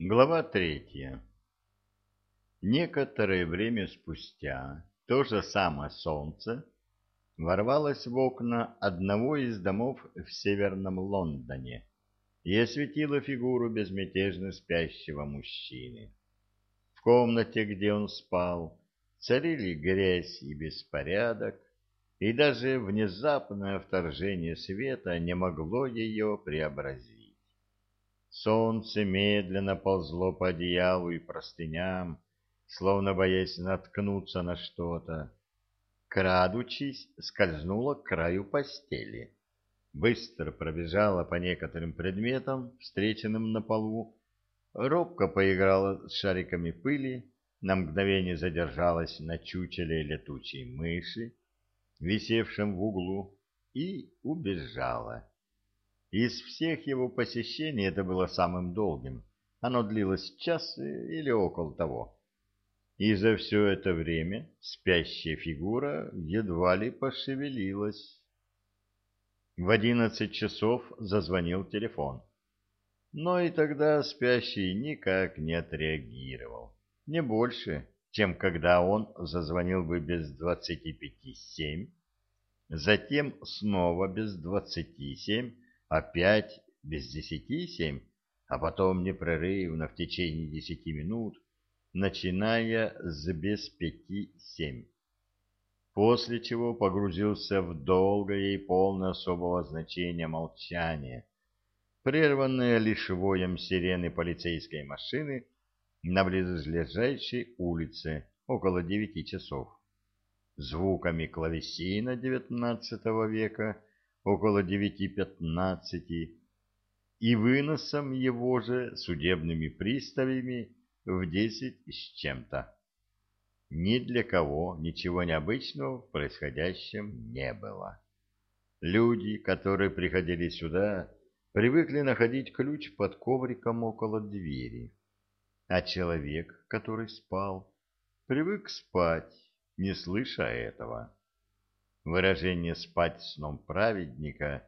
Глава третья. Некоторое время спустя то же самое солнце ворвалось в окна одного из домов в северном Лондоне и осветило фигуру безмятежно спящего мужчины. В комнате, где он спал, царили грязь и беспорядок, и даже внезапное вторжение света не могло ее преобразить. Солнце медленно ползло по одеялу и простыням, словно боясь наткнуться на что-то. Крадучись, скользнуло к краю постели. Быстро пробежала по некоторым предметам, встреченным на полу, робко поиграла с шариками пыли, на мгновение задержалась на чучеле летучей мыши, висевшем в углу, и убежала. Из всех его посещений это было самым долгим. Оно длилось час или около того. И за все это время спящая фигура едва ли пошевелилась. В одиннадцать часов зазвонил телефон. Но и тогда спящий никак не отреагировал. Не больше, чем когда он зазвонил бы без двадцати пяти семь, затем снова без двадцати семь, опять без десяти семь, а потом непрерывно в течение десяти минут, начиная с без пяти семь. После чего погрузился в долгое и полное особого значения молчание, прерванное лишь воем сирены полицейской машины на близлежащей улице около девяти часов, звуками клавесина девятнадцатого века около девяти пятнадцати и выносом его же судебными приставами в десять с чем-то. Ни для кого ничего необычного в происходящем не было. Люди, которые приходили сюда, привыкли находить ключ под ковриком около двери, а человек, который спал, привык спать, не слыша этого. Выражение «спать сном праведника»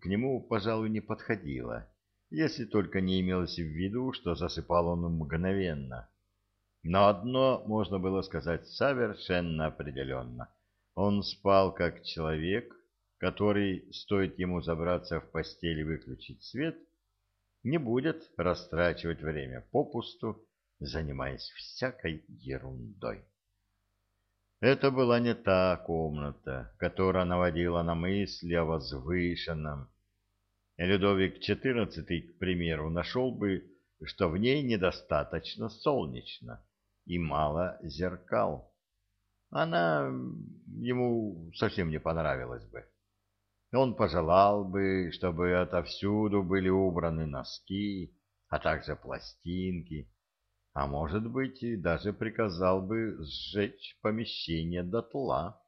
к нему, пожалуй, не подходило, если только не имелось в виду, что засыпал он мгновенно. Но одно можно было сказать совершенно определенно. Он спал как человек, который, стоит ему забраться в постель и выключить свет, не будет растрачивать время попусту, занимаясь всякой ерундой. Это была не та комната, которая наводила на мысли о возвышенном. Людовик XIV, к примеру, нашел бы, что в ней недостаточно солнечно и мало зеркал. Она ему совсем не понравилась бы. Он пожелал бы, чтобы отовсюду были убраны носки, а также пластинки, а может быть, и даже приказал бы сжечь помещение дотла.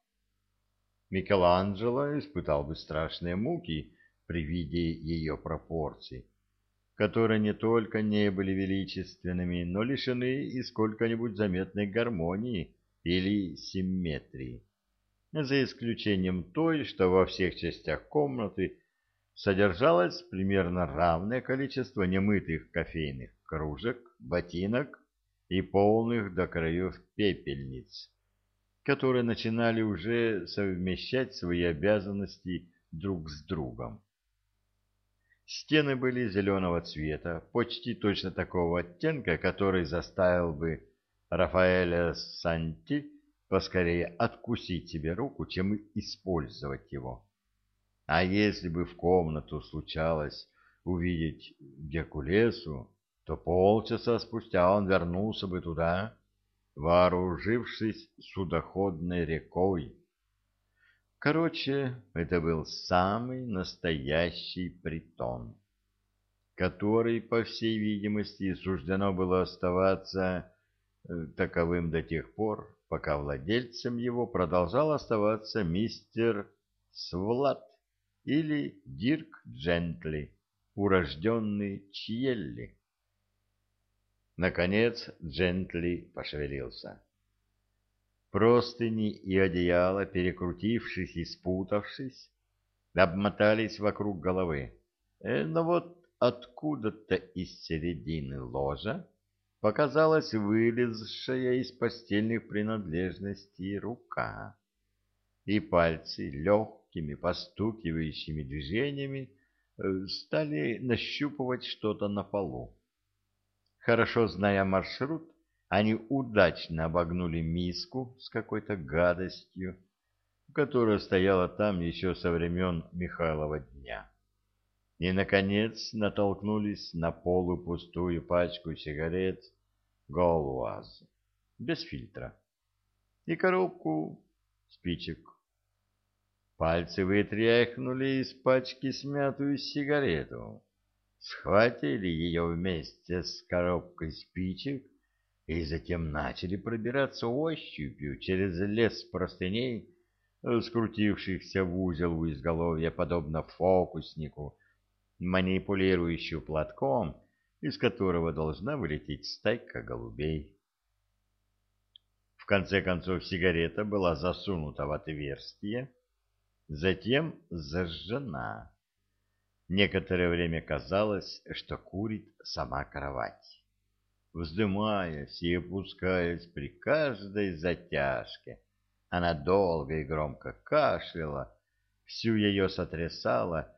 Микеланджело испытал бы страшные муки при виде ее пропорций, которые не только не были величественными, но лишены и сколько-нибудь заметной гармонии или симметрии, за исключением той, что во всех частях комнаты содержалось примерно равное количество немытых кофейных кружек, ботинок и полных до краев пепельниц, которые начинали уже совмещать свои обязанности друг с другом. Стены были зеленого цвета, почти точно такого оттенка, который заставил бы Рафаэля Санти поскорее откусить себе руку, чем использовать его. А если бы в комнату случалось увидеть Геркулесу, то полчаса спустя он вернулся бы туда, вооружившись судоходной рекой. Короче, это был самый настоящий притон, который, по всей видимости, суждено было оставаться э, таковым до тех пор, пока владельцем его продолжал оставаться мистер Свлад или Дирк Джентли, урожденный Чьелли. Наконец Джентли пошевелился. Простыни и одеяло, перекрутившись и спутавшись, обмотались вокруг головы. Э, но вот откуда-то из середины ложа показалась вылезшая из постельных принадлежностей рука, и пальцы легкими постукивающими движениями э, стали нащупывать что-то на полу. Хорошо зная маршрут, они удачно обогнули миску с какой-то гадостью, которая стояла там еще со времен Михайлова дня. И, наконец, натолкнулись на полупустую пачку сигарет Голуаз, без фильтра, и коробку спичек. Пальцы вытряхнули из пачки смятую сигарету, схватили ее вместе с коробкой спичек и затем начали пробираться ощупью через лес простыней, скрутившихся в узел у изголовья, подобно фокуснику, манипулирующую платком, из которого должна вылететь стайка голубей. В конце концов сигарета была засунута в отверстие, затем зажжена. Некоторое время казалось, что курит сама кровать, вздымаясь и опускаясь при каждой затяжке. Она долго и громко кашляла, всю ее сотрясала,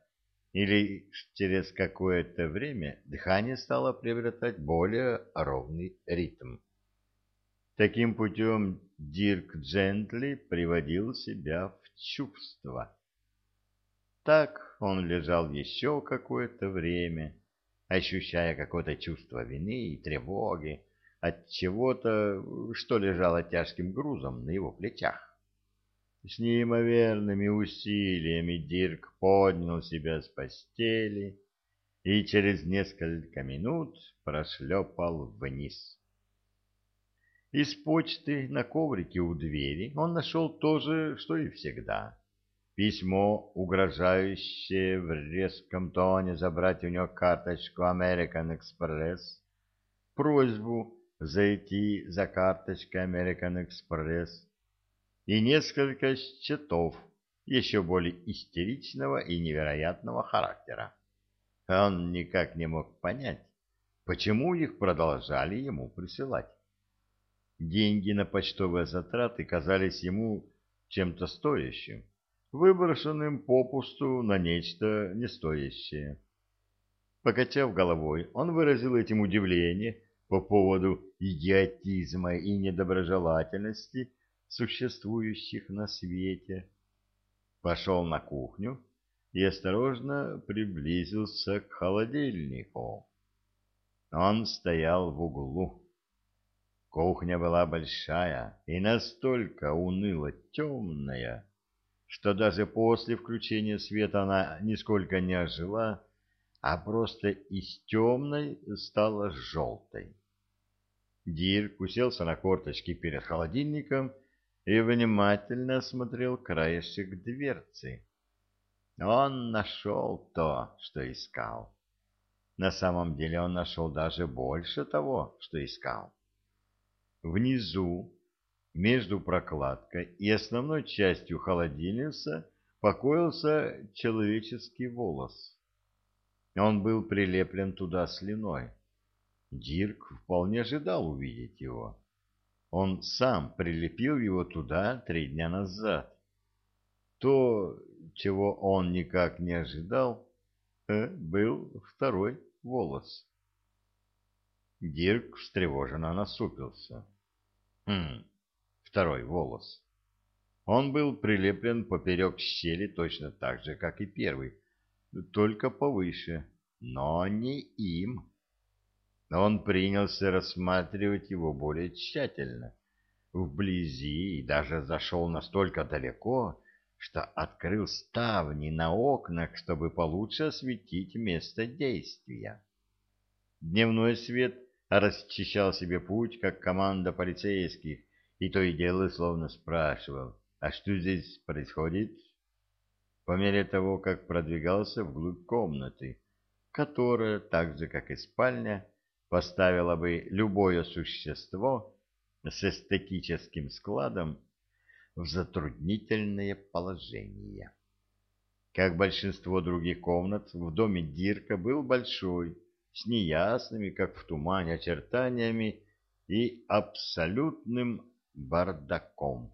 или через какое-то время дыхание стало приобретать более ровный ритм. Таким путем Дирк Джентли приводил себя в чувство. Так он лежал еще какое-то время, ощущая какое-то чувство вины и тревоги от чего-то, что лежало тяжким грузом на его плечах. С неимоверными усилиями Дирк поднял себя с постели и через несколько минут прошлепал вниз. Из почты на коврике у двери он нашел то же, что и всегда. Письмо, угрожающее в резком тоне забрать у него карточку American Express, просьбу зайти за карточкой American Express, и несколько счетов еще более истеричного и невероятного характера. Он никак не мог понять, почему их продолжали ему присылать. Деньги на почтовые затраты казались ему чем-то стоящим, выброшенным попусту на нечто нестоящее. Покачав головой, он выразил этим удивление по поводу идиотизма и недоброжелательности существующих на свете, пошел на кухню и осторожно приблизился к холодильнику. Он стоял в углу. Кухня была большая и настолько уныло темная, что даже после включения света она нисколько не ожила, а просто из темной стала желтой. Дирк уселся на корточки перед холодильником и внимательно осмотрел краешек дверцы. Он нашел то, что искал. На самом деле он нашел даже больше того, что искал. Внизу, между прокладкой и основной частью холодильника, покоился человеческий волос. Он был прилеплен туда слюной. Дирк вполне ожидал увидеть его. Он сам прилепил его туда три дня назад. То, чего он никак не ожидал, э, был второй волос. Дирк встревоженно насупился. Хм, второй волос. Он был прилеплен поперек щели точно так же, как и первый, только повыше, но не им. Он принялся рассматривать его более тщательно, вблизи и даже зашел настолько далеко, что открыл ставни на окнах, чтобы получше осветить место действия. Дневной свет расчищал себе путь, как команда полицейских, и то и дело словно спрашивал, а что здесь происходит? По мере того, как продвигался вглубь комнаты, которая, так же как и спальня, поставила бы любое существо с эстетическим складом в затруднительное положение. Как большинство других комнат, в доме Дирка был большой, с неясными, как в тумане, очертаниями и абсолютным бардаком.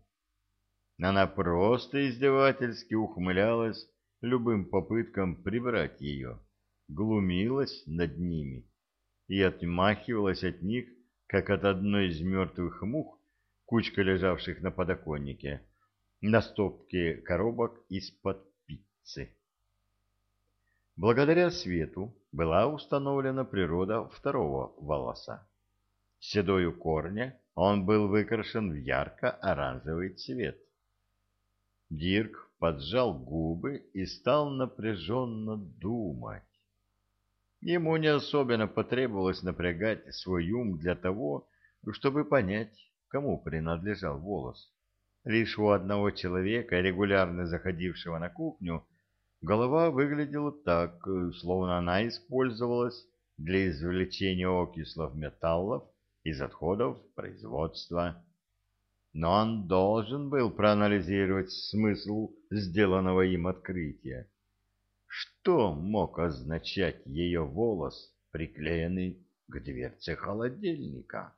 Она просто издевательски ухмылялась любым попыткам прибрать ее, глумилась над ними и отмахивалась от них, как от одной из мертвых мух, кучка лежавших на подоконнике, на стопке коробок из-под пиццы. Благодаря свету была установлена природа второго волоса. Седой у корня он был выкрашен в ярко-оранжевый цвет. Дирк поджал губы и стал напряженно думать. Ему не особенно потребовалось напрягать свой ум для того, чтобы понять, кому принадлежал волос. Лишь у одного человека, регулярно заходившего на кухню, голова выглядела так, словно она использовалась для извлечения окислов металлов из отходов производства но он должен был проанализировать смысл сделанного им открытия. Что мог означать ее волос, приклеенный к дверце холодильника?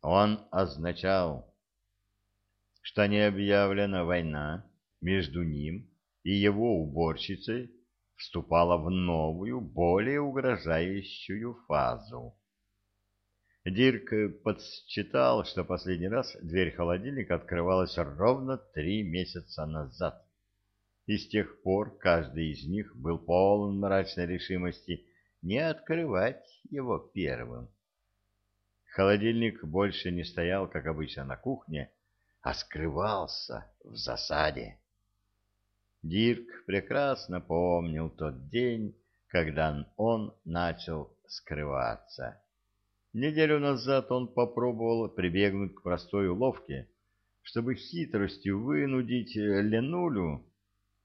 Он означал, что не объявлена война между ним и его уборщицей вступала в новую, более угрожающую фазу. Дирк подсчитал, что последний раз дверь холодильника открывалась ровно три месяца назад. И с тех пор каждый из них был полон мрачной решимости не открывать его первым. Холодильник больше не стоял, как обычно, на кухне, а скрывался в засаде. Дирк прекрасно помнил тот день, когда он начал скрываться. Неделю назад он попробовал прибегнуть к простой уловке, чтобы хитростью вынудить Ленулю,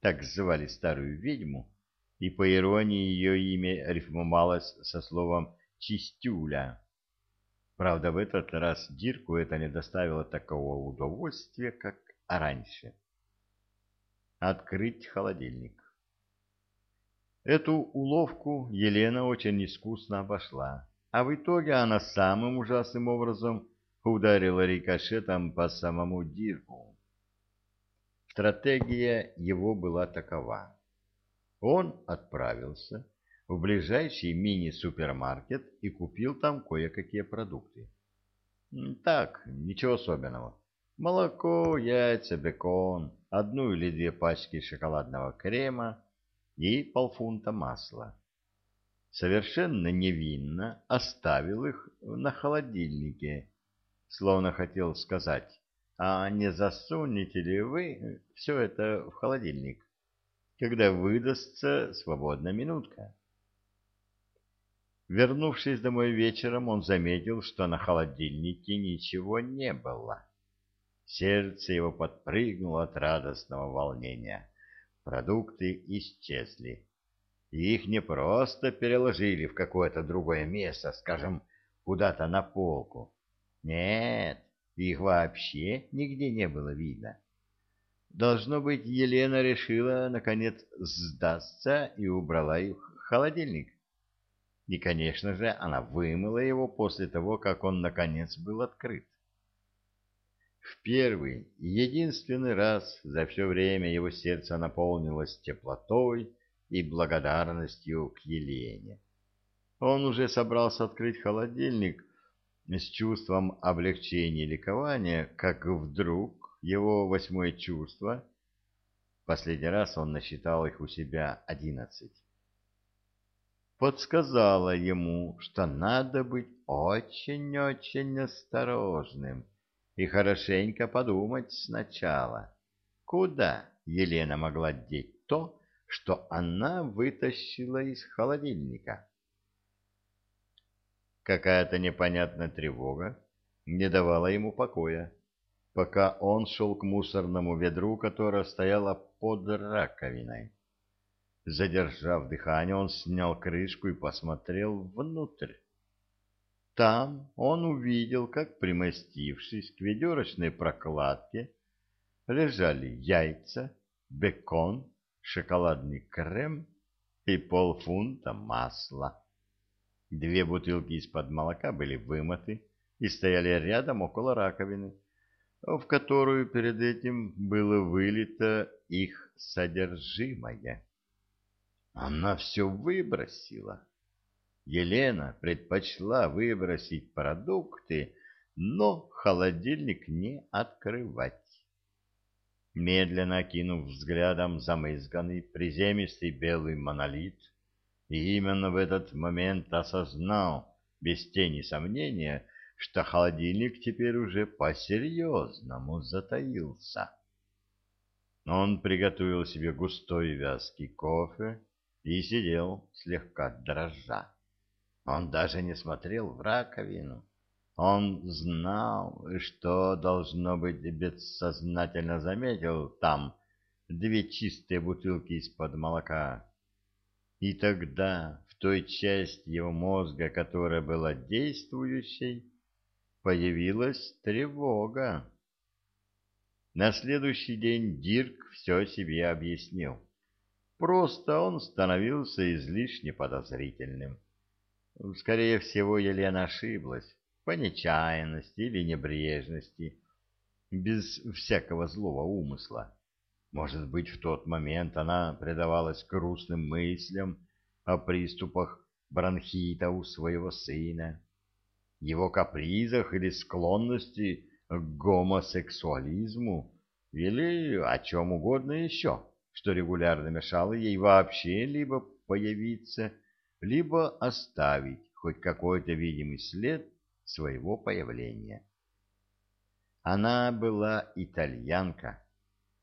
так звали старую ведьму, и по иронии ее имя рифмовалось со словом «чистюля». Правда, в этот раз Дирку это не доставило такого удовольствия, как раньше. Открыть холодильник. Эту уловку Елена очень искусно обошла а в итоге она самым ужасным образом ударила рикошетом по самому Дирку. Стратегия его была такова. Он отправился в ближайший мини-супермаркет и купил там кое-какие продукты. Так, ничего особенного. Молоко, яйца, бекон, одну или две пачки шоколадного крема и полфунта масла совершенно невинно оставил их на холодильнике, словно хотел сказать, а не засунете ли вы все это в холодильник, когда выдастся свободная минутка? Вернувшись домой вечером, он заметил, что на холодильнике ничего не было. Сердце его подпрыгнуло от радостного волнения. Продукты исчезли их не просто переложили в какое-то другое место, скажем, куда-то на полку. Нет, их вообще нигде не было видно. Должно быть, Елена решила, наконец, сдастся и убрала их в холодильник. И, конечно же, она вымыла его после того, как он, наконец, был открыт. В первый и единственный раз за все время его сердце наполнилось теплотой, и благодарностью к Елене. Он уже собрался открыть холодильник с чувством облегчения и ликования, как вдруг его восьмое чувство, последний раз он насчитал их у себя одиннадцать, подсказало ему, что надо быть очень-очень осторожным и хорошенько подумать сначала, куда Елена могла деть то, что она вытащила из холодильника. Какая-то непонятная тревога не давала ему покоя, пока он шел к мусорному ведру, которое стояло под раковиной. Задержав дыхание, он снял крышку и посмотрел внутрь. Там он увидел, как, примостившись к ведерочной прокладке, лежали яйца, бекон, шоколадный крем и полфунта масла. Две бутылки из-под молока были вымыты и стояли рядом около раковины, в которую перед этим было вылито их содержимое. Она все выбросила. Елена предпочла выбросить продукты, но холодильник не открывать. Медленно окинув взглядом замызганный приземистый белый монолит, и именно в этот момент осознал, без тени сомнения, что холодильник теперь уже по-серьезному затаился. Он приготовил себе густой вязкий кофе и сидел слегка дрожа. Он даже не смотрел в раковину. Он знал, что, должно быть, бессознательно заметил там две чистые бутылки из-под молока. И тогда в той части его мозга, которая была действующей, появилась тревога. На следующий день Дирк все себе объяснил. Просто он становился излишне подозрительным. Скорее всего, Елена ошиблась по нечаянности или небрежности, без всякого злого умысла. Может быть, в тот момент она предавалась грустным мыслям о приступах бронхита у своего сына, его капризах или склонности к гомосексуализму, или о чем угодно еще, что регулярно мешало ей вообще либо появиться, либо оставить хоть какой-то видимый след своего появления. Она была итальянка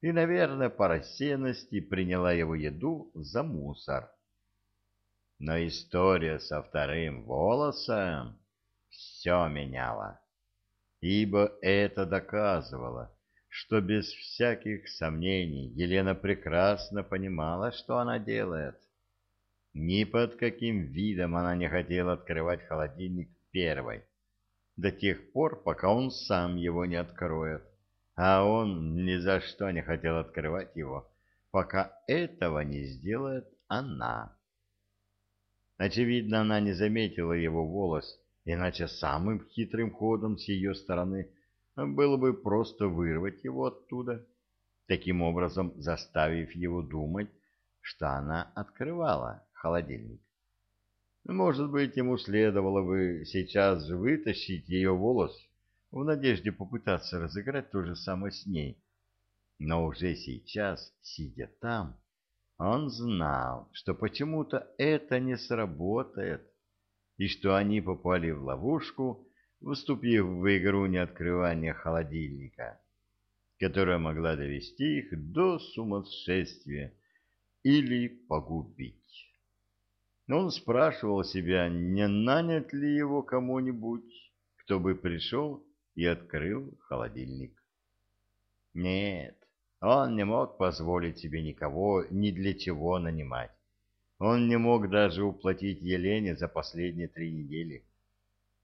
и, наверное, по рассеянности приняла его еду за мусор. Но история со вторым волосом все меняла, ибо это доказывало, что без всяких сомнений Елена прекрасно понимала, что она делает. Ни под каким видом она не хотела открывать холодильник первой до тех пор, пока он сам его не откроет. А он ни за что не хотел открывать его, пока этого не сделает она. Очевидно, она не заметила его волос, иначе самым хитрым ходом с ее стороны было бы просто вырвать его оттуда, таким образом заставив его думать, что она открывала холодильник. Может быть, ему следовало бы сейчас же вытащить ее волос в надежде попытаться разыграть то же самое с ней. Но уже сейчас, сидя там, он знал, что почему-то это не сработает, и что они попали в ловушку, выступив в игру неоткрывания холодильника, которая могла довести их до сумасшествия или погубить. Он спрашивал себя, не нанят ли его кому-нибудь, кто бы пришел и открыл холодильник. Нет, он не мог позволить себе никого ни для чего нанимать. Он не мог даже уплатить Елене за последние три недели.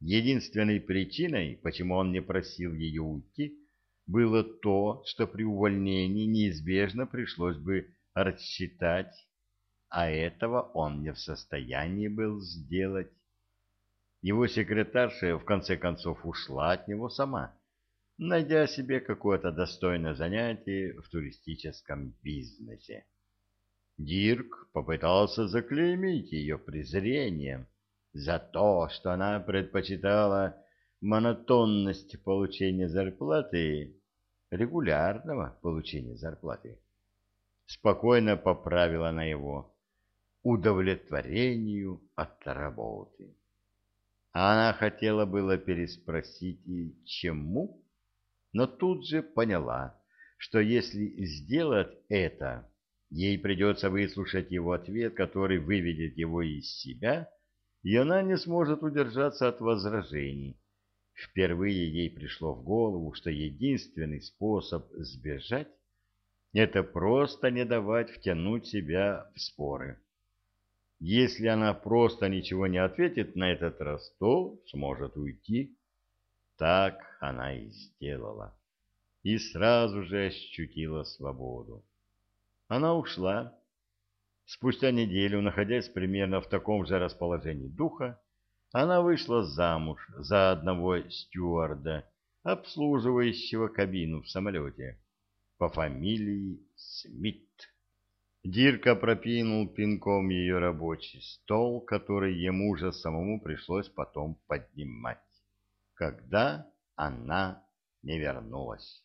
Единственной причиной, почему он не просил ее уйти, было то, что при увольнении неизбежно пришлось бы рассчитать а этого он не в состоянии был сделать. Его секретарша в конце концов ушла от него сама, найдя себе какое-то достойное занятие в туристическом бизнесе. Дирк попытался заклеймить ее презрением за то, что она предпочитала монотонность получения зарплаты, регулярного получения зарплаты. Спокойно поправила на его удовлетворению от работы. Она хотела было переспросить и чему, но тут же поняла, что если сделать это, ей придется выслушать его ответ, который выведет его из себя, и она не сможет удержаться от возражений. Впервые ей пришло в голову, что единственный способ сбежать — это просто не давать втянуть себя в споры. Если она просто ничего не ответит на этот раз, то сможет уйти. Так она и сделала. И сразу же ощутила свободу. Она ушла, Спустя неделю, находясь примерно в таком же расположении духа, она вышла замуж за одного стюарда, обслуживающего кабину в самолете, по фамилии Смит. Дирка пропинул пинком ее рабочий стол, который ему же самому пришлось потом поднимать, когда она не вернулась.